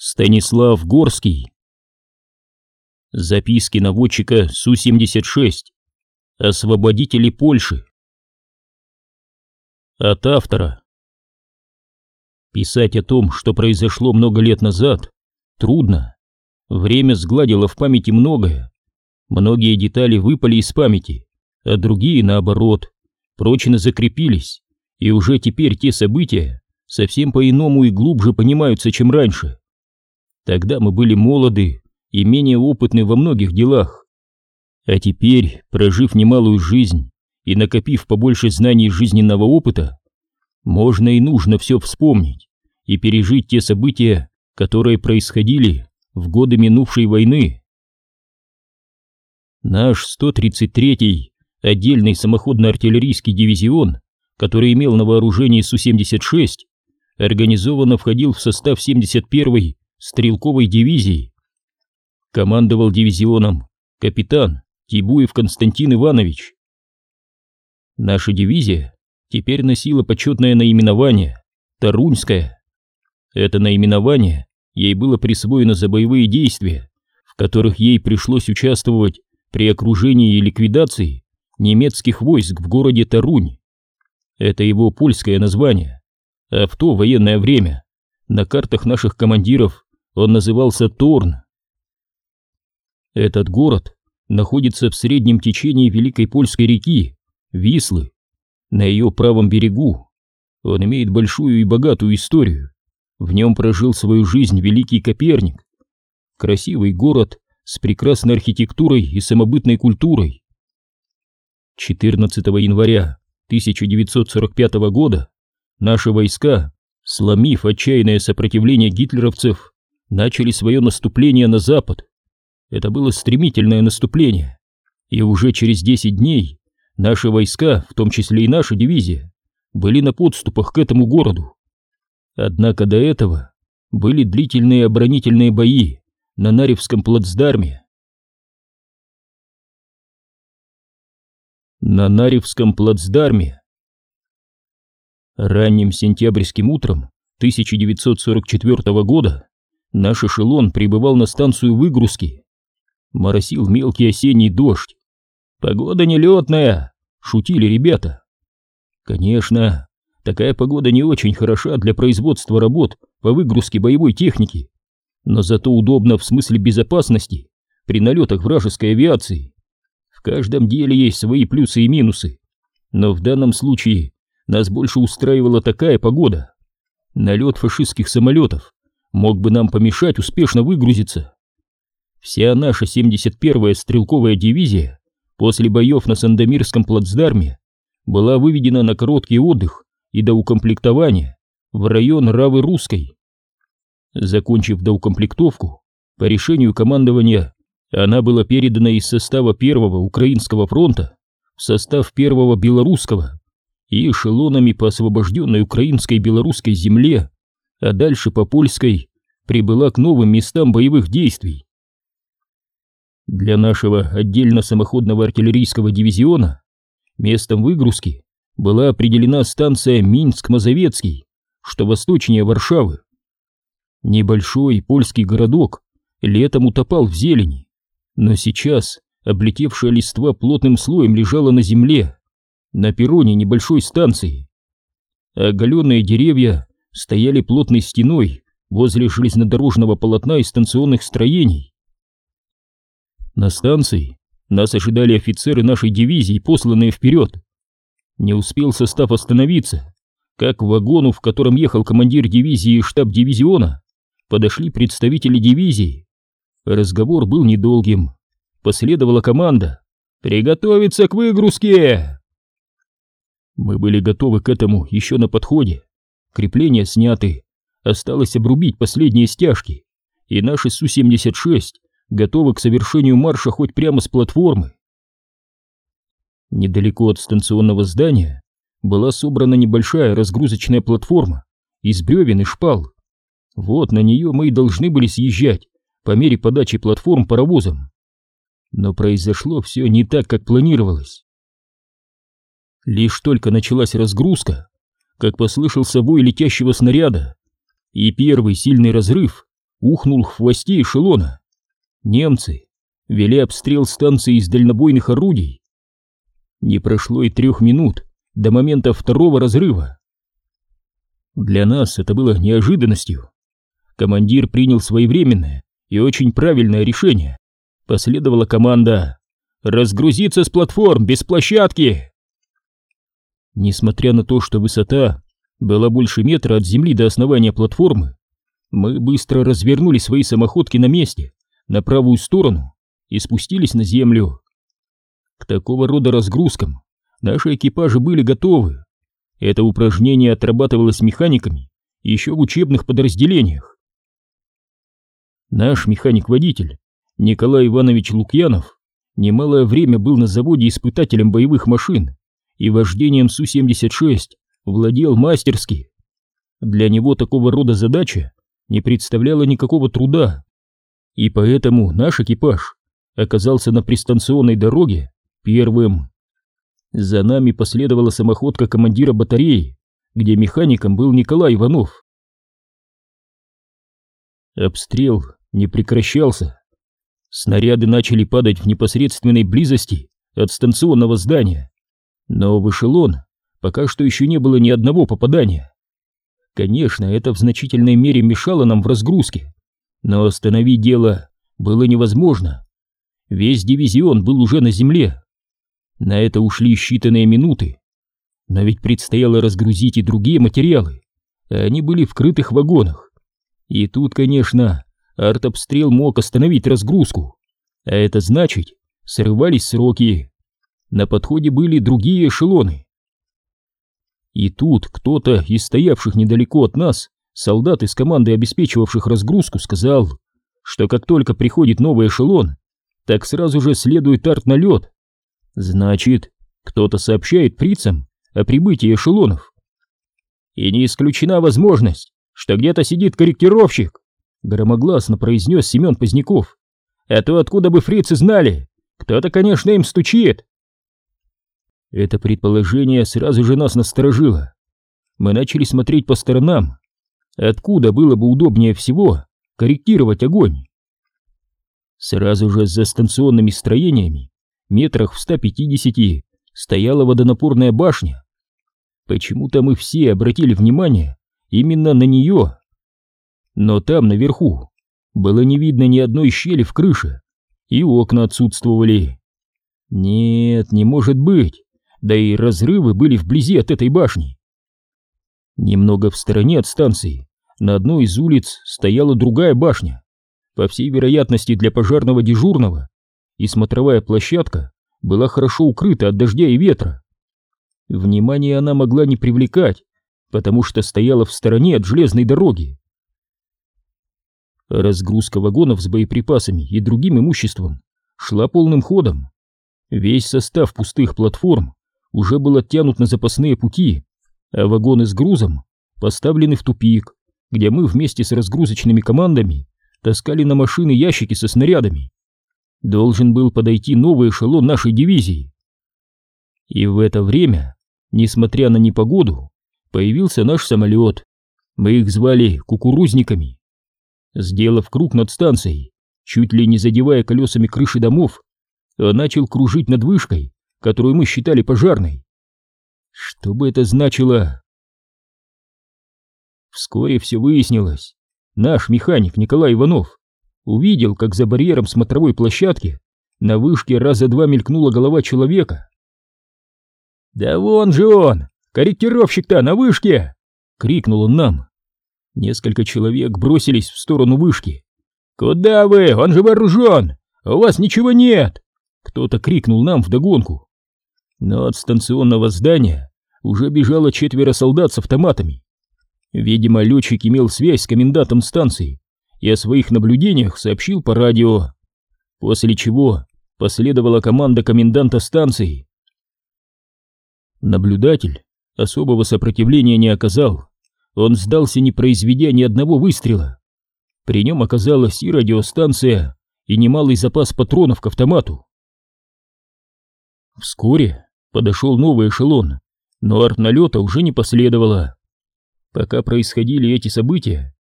Станислав Горский. Записки наводчика Су-76. Освободители Польши. От автора. Писать о том, что произошло много лет назад, трудно. Время сгладило в памяти многое. Многие детали выпали из памяти, а другие, наоборот, прочно закрепились, и уже теперь те события совсем по-иному и глубже понимаются, чем раньше. Тогда мы были молоды и менее опытны во многих делах. А теперь, прожив немалую жизнь и накопив побольше знаний жизненного опыта, можно и нужно все вспомнить и пережить те события, которые происходили в годы минувшей войны. Наш 133-й отдельный самоходно-артиллерийский дивизион, который имел на вооружении Су-76, организованно входил в состав 71-й стрелковой дивизии. Командовал дивизионом капитан Тибуев Константин Иванович. Наша дивизия теперь носила почетное наименование Тарунская. Это наименование ей было присвоено за боевые действия, в которых ей пришлось участвовать при окружении и ликвидации немецких войск в городе Тарунь. Это его польское название, а в то военное время на картах наших командиров он назывался Торн. Этот город находится в среднем течении Великой Польской реки, Вислы, на ее правом берегу. Он имеет большую и богатую историю. В нем прожил свою жизнь великий Коперник. Красивый город с прекрасной архитектурой и самобытной культурой. 14 января 1945 года наши войска, сломив отчаянное сопротивление гитлеровцев, начали свое наступление на запад. Это было стремительное наступление, и уже через 10 дней наши войска, в том числе и наша дивизия, были на подступах к этому городу. Однако до этого были длительные оборонительные бои на Наревском плацдарме. На Наревском плацдарме Ранним сентябрьским утром 1944 года Наш эшелон прибывал на станцию выгрузки. Моросил мелкий осенний дождь. «Погода нелетная!» — шутили ребята. Конечно, такая погода не очень хороша для производства работ по выгрузке боевой техники, но зато удобно в смысле безопасности при налетах вражеской авиации. В каждом деле есть свои плюсы и минусы, но в данном случае нас больше устраивала такая погода. Налет фашистских самолетов мог бы нам помешать успешно выгрузиться. Вся наша 71-я стрелковая дивизия после боев на Сандомирском плацдарме была выведена на короткий отдых и доукомплектование в район Равы-Русской. Закончив доукомплектовку, по решению командования она была передана из состава Первого Украинского фронта в состав Первого Белорусского и эшелонами по освобожденной украинской белорусской земле а дальше по Польской прибыла к новым местам боевых действий. Для нашего отдельно самоходного артиллерийского дивизиона местом выгрузки была определена станция Минск-Мазовецкий, что восточнее Варшавы. Небольшой польский городок летом утопал в зелени, но сейчас облетевшая листва плотным слоем лежала на земле, на перроне небольшой станции. Оголенные деревья стояли плотной стеной возле железнодорожного полотна и станционных строений. На станции нас ожидали офицеры нашей дивизии, посланные вперед. Не успел состав остановиться, как к вагону, в котором ехал командир дивизии и штаб дивизиона, подошли представители дивизии. Разговор был недолгим. Последовала команда «Приготовиться к выгрузке!» Мы были готовы к этому еще на подходе. Крепления сняты, осталось обрубить последние стяжки, и наши Су-76 готовы к совершению марша хоть прямо с платформы. Недалеко от станционного здания была собрана небольшая разгрузочная платформа из бревен и шпал. Вот на нее мы и должны были съезжать по мере подачи платформ паровозом. Но произошло все не так, как планировалось. Лишь только началась разгрузка, как послышался вой летящего снаряда, и первый сильный разрыв ухнул в хвосте эшелона. Немцы вели обстрел станции из дальнобойных орудий. Не прошло и трех минут до момента второго разрыва. Для нас это было неожиданностью. Командир принял своевременное и очень правильное решение. Последовала команда «Разгрузиться с платформ без площадки!» Несмотря на то, что высота была больше метра от земли до основания платформы, мы быстро развернули свои самоходки на месте, на правую сторону, и спустились на землю. К такого рода разгрузкам наши экипажи были готовы. Это упражнение отрабатывалось механиками еще в учебных подразделениях. Наш механик-водитель Николай Иванович Лукьянов немалое время был на заводе испытателем боевых машин и вождением Су-76 владел мастерски. Для него такого рода задача не представляла никакого труда, и поэтому наш экипаж оказался на пристанционной дороге первым. За нами последовала самоходка командира батареи, где механиком был Николай Иванов. Обстрел не прекращался. Снаряды начали падать в непосредственной близости от станционного здания, но в эшелон пока что еще не было ни одного попадания. Конечно, это в значительной мере мешало нам в разгрузке, но остановить дело было невозможно. Весь дивизион был уже на земле. На это ушли считанные минуты. Но ведь предстояло разгрузить и другие материалы. Они были в крытых вагонах. И тут, конечно, артобстрел мог остановить разгрузку. А это значит, срывались сроки. На подходе были другие эшелоны. И тут кто-то из стоявших недалеко от нас, солдат из команды, обеспечивавших разгрузку, сказал, что как только приходит новый эшелон, так сразу же следует арт-налет. Значит, кто-то сообщает прицам о прибытии эшелонов. И не исключена возможность, что где-то сидит корректировщик, громогласно произнес Семен Поздняков. А то откуда бы фрицы знали? Кто-то, конечно, им стучит. Это предположение сразу же нас насторожило. Мы начали смотреть по сторонам. Откуда было бы удобнее всего корректировать огонь? Сразу же за станционными строениями, метрах в 150, стояла водонапорная башня. Почему-то мы все обратили внимание именно на нее. Но там, наверху, было не видно ни одной щели в крыше, и окна отсутствовали. Нет, не может быть да и разрывы были вблизи от этой башни. Немного в стороне от станции, на одной из улиц стояла другая башня, по всей вероятности для пожарного дежурного, и смотровая площадка была хорошо укрыта от дождя и ветра. Внимание она могла не привлекать, потому что стояла в стороне от железной дороги. Разгрузка вагонов с боеприпасами и другим имуществом шла полным ходом. Весь состав пустых платформ уже был оттянут на запасные пути, а вагоны с грузом поставлены в тупик, где мы вместе с разгрузочными командами таскали на машины ящики со снарядами. Должен был подойти новый эшелон нашей дивизии. И в это время, несмотря на непогоду, появился наш самолет. Мы их звали кукурузниками. Сделав круг над станцией, чуть ли не задевая колесами крыши домов, начал кружить над вышкой, которую мы считали пожарной. Что бы это значило? Вскоре все выяснилось. Наш механик Николай Иванов увидел, как за барьером смотровой площадки на вышке раза два мелькнула голова человека. «Да вон же он! Корректировщик-то на вышке!» — крикнул он нам. Несколько человек бросились в сторону вышки. «Куда вы? Он же вооружен! У вас ничего нет!» Кто-то крикнул нам вдогонку но от станционного здания уже бежало четверо солдат с автоматами. Видимо, летчик имел связь с комендантом станции и о своих наблюдениях сообщил по радио, после чего последовала команда коменданта станции. Наблюдатель особого сопротивления не оказал, он сдался, не произведя ни одного выстрела. При нем оказалась и радиостанция, и немалый запас патронов к автомату. Вскоре подошел новый эшелон, но артналета уже не последовало. Пока происходили эти события,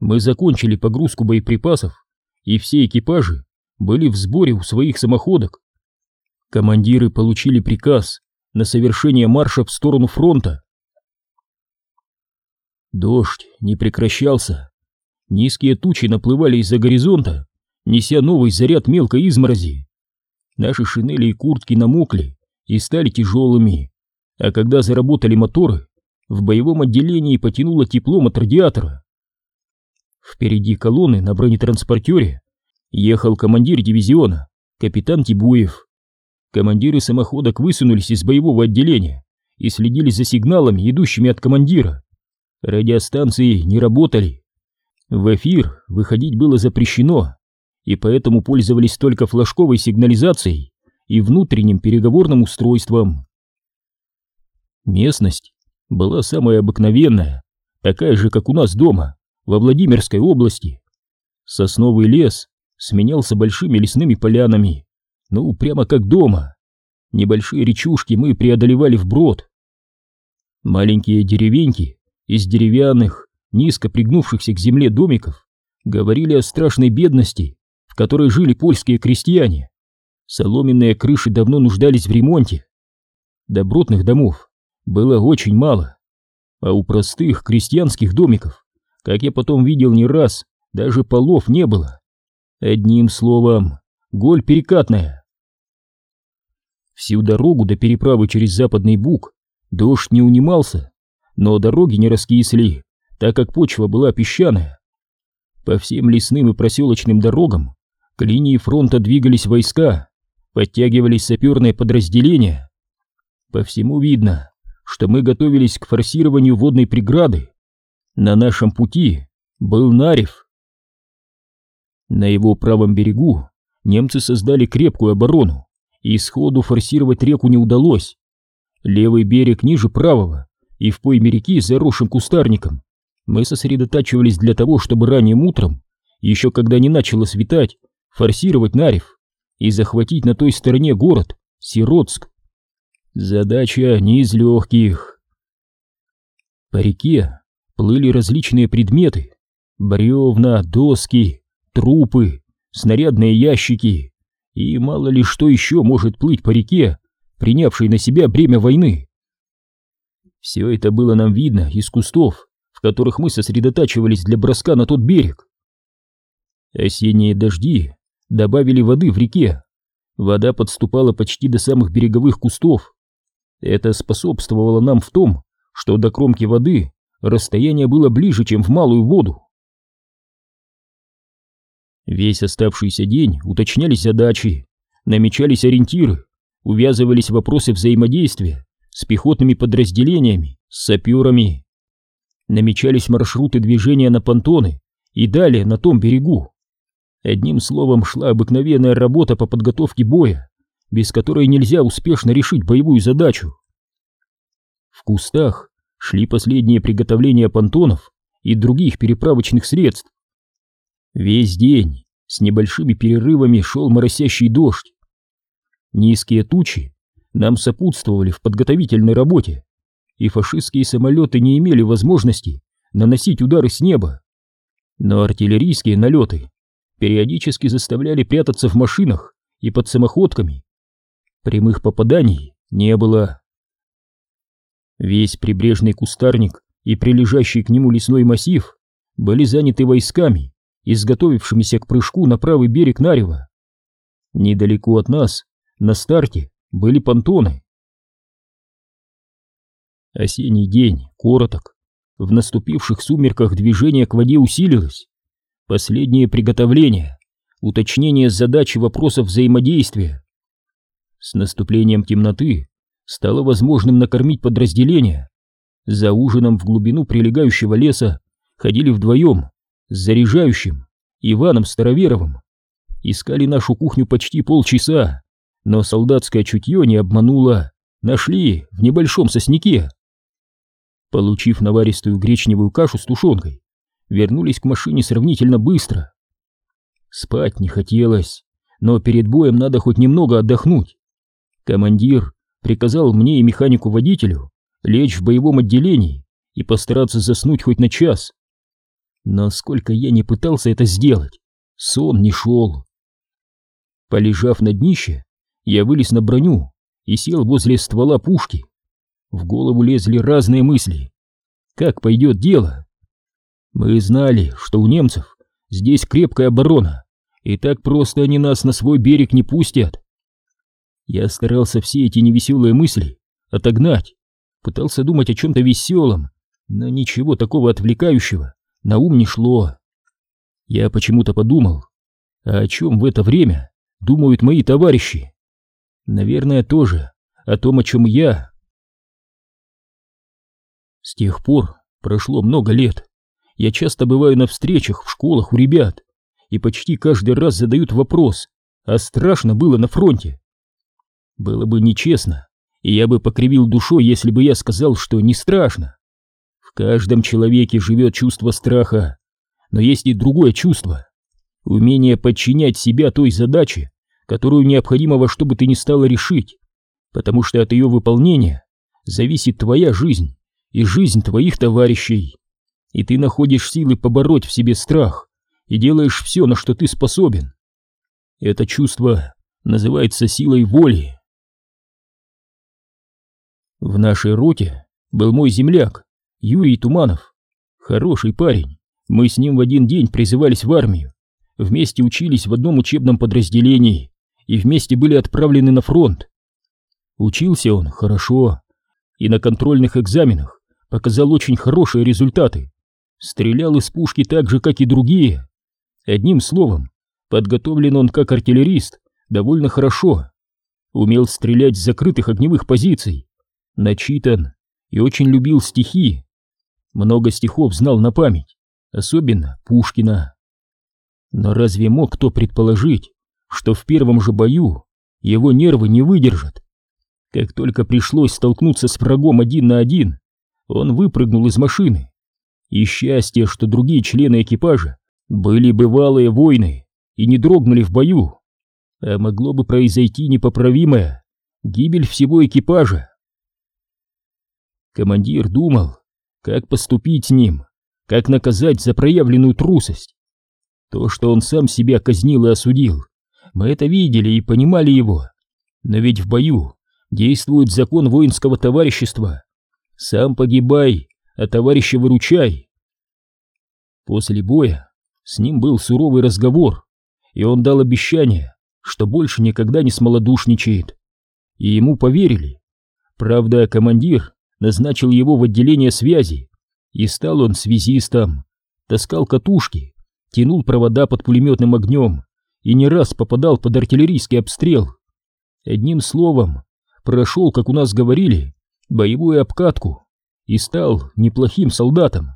Мы закончили погрузку боеприпасов, и все экипажи были в сборе у своих самоходок. Командиры получили приказ на совершение марша в сторону фронта. Дождь не прекращался. Низкие тучи наплывали из-за горизонта, неся новый заряд мелкой изморози. Наши шинели и куртки намокли и стали тяжелыми, а когда заработали моторы, в боевом отделении потянуло теплом от радиатора. Впереди колонны на бронетранспортере ехал командир дивизиона, капитан Тибуев. Командиры самоходок высунулись из боевого отделения и следили за сигналами, идущими от командира. Радиостанции не работали. В эфир выходить было запрещено, и поэтому пользовались только флажковой сигнализацией и внутренним переговорным устройством. Местность была самая обыкновенная, такая же, как у нас дома, во Владимирской области. Сосновый лес сменялся большими лесными полянами, ну, прямо как дома. Небольшие речушки мы преодолевали вброд. Маленькие деревеньки из деревянных, низко пригнувшихся к земле домиков говорили о страшной бедности, в которой жили польские крестьяне. Соломенные крыши давно нуждались в ремонте. Добротных домов было очень мало, а у простых крестьянских домиков, как я потом видел не раз, даже полов не было. Одним словом, голь перекатная. Всю дорогу до переправы через Западный Буг дождь не унимался, но дороги не раскисли, так как почва была песчаная. По всем лесным и проселочным дорогам к линии фронта двигались войска, подтягивались саперные подразделения. По всему видно, что мы готовились к форсированию водной преграды. На нашем пути был Нарев. На его правом берегу немцы создали крепкую оборону, и сходу форсировать реку не удалось. Левый берег ниже правого, и в пойме реки, заросшим кустарником, мы сосредотачивались для того, чтобы ранним утром, еще когда не начало светать, форсировать Нарев и захватить на той стороне город, Сиротск. Задача не из легких. По реке плыли различные предметы. Бревна, доски, трупы, снарядные ящики и мало ли что еще может плыть по реке, принявшей на себя бремя войны. Все это было нам видно из кустов, в которых мы сосредотачивались для броска на тот берег. Осенние дожди добавили воды в реке. Вода подступала почти до самых береговых кустов. Это способствовало нам в том, что до кромки воды расстояние было ближе, чем в малую воду. Весь оставшийся день уточнялись задачи, намечались ориентиры, увязывались вопросы взаимодействия с пехотными подразделениями, с саперами. Намечались маршруты движения на понтоны и далее на том берегу. Одним словом, шла обыкновенная работа по подготовке боя, без которой нельзя успешно решить боевую задачу. В кустах шли последние приготовления понтонов и других переправочных средств. Весь день с небольшими перерывами шел моросящий дождь. Низкие тучи нам сопутствовали в подготовительной работе, и фашистские самолеты не имели возможности наносить удары с неба. Но артиллерийские налеты периодически заставляли прятаться в машинах и под самоходками. Прямых попаданий не было. Весь прибрежный кустарник и прилежащий к нему лесной массив были заняты войсками, изготовившимися к прыжку на правый берег Нарева. Недалеко от нас, на старте, были понтоны. Осенний день короток. В наступивших сумерках движение к воде усилилось. Последние приготовления, уточнение задачи вопросов взаимодействия. С наступлением темноты стало возможным накормить подразделения. За ужином в глубину прилегающего леса ходили вдвоем с заряжающим Иваном Староверовым. Искали нашу кухню почти полчаса, но солдатское чутье не обмануло. Нашли в небольшом сосняке. Получив наваристую гречневую кашу с тушенкой, вернулись к машине сравнительно быстро. Спать не хотелось, но перед боем надо хоть немного отдохнуть. Командир приказал мне и механику-водителю лечь в боевом отделении и постараться заснуть хоть на час. Но сколько я не пытался это сделать, сон не шел. Полежав на днище, я вылез на броню и сел возле ствола пушки. В голову лезли разные мысли. Как пойдет дело? Мы знали, что у немцев здесь крепкая оборона, и так просто они нас на свой берег не пустят. Я старался все эти невеселые мысли отогнать, пытался думать о чем-то веселом, но ничего такого отвлекающего на ум не шло. Я почему-то подумал, а о чем в это время думают мои товарищи? Наверное, тоже о том, о чем я. С тех пор прошло много лет. Я часто бываю на встречах в школах у ребят, и почти каждый раз задают вопрос, а страшно было на фронте. Было бы нечестно, и я бы покривил душой, если бы я сказал, что не страшно. В каждом человеке живет чувство страха, но есть и другое чувство — умение подчинять себя той задаче, которую необходимо во что бы ты ни стало решить, потому что от ее выполнения зависит твоя жизнь и жизнь твоих товарищей, и ты находишь силы побороть в себе страх и делаешь все, на что ты способен. Это чувство называется силой воли. В нашей роте был мой земляк, Юрий Туманов. Хороший парень, мы с ним в один день призывались в армию, вместе учились в одном учебном подразделении и вместе были отправлены на фронт. Учился он хорошо и на контрольных экзаменах показал очень хорошие результаты. Стрелял из пушки так же, как и другие. Одним словом, подготовлен он как артиллерист довольно хорошо. Умел стрелять с закрытых огневых позиций. Начитан и очень любил стихи. Много стихов знал на память, особенно Пушкина. Но разве мог кто предположить, что в первом же бою его нервы не выдержат? Как только пришлось столкнуться с врагом один на один, он выпрыгнул из машины. И счастье, что другие члены экипажа были бывалые воины и не дрогнули в бою. А могло бы произойти непоправимое — гибель всего экипажа. Командир думал, как поступить с ним, как наказать за проявленную трусость. То, что он сам себя казнил и осудил, мы это видели и понимали его. Но ведь в бою действует закон воинского товарищества. Сам погибай, а товарища выручай. После боя с ним был суровый разговор, и он дал обещание, что больше никогда не смолодушничает. И ему поверили. Правда, командир назначил его в отделение связи, и стал он связистом, таскал катушки, тянул провода под пулеметным огнем и не раз попадал под артиллерийский обстрел. Одним словом, прошел, как у нас говорили, боевую обкатку и стал неплохим солдатом.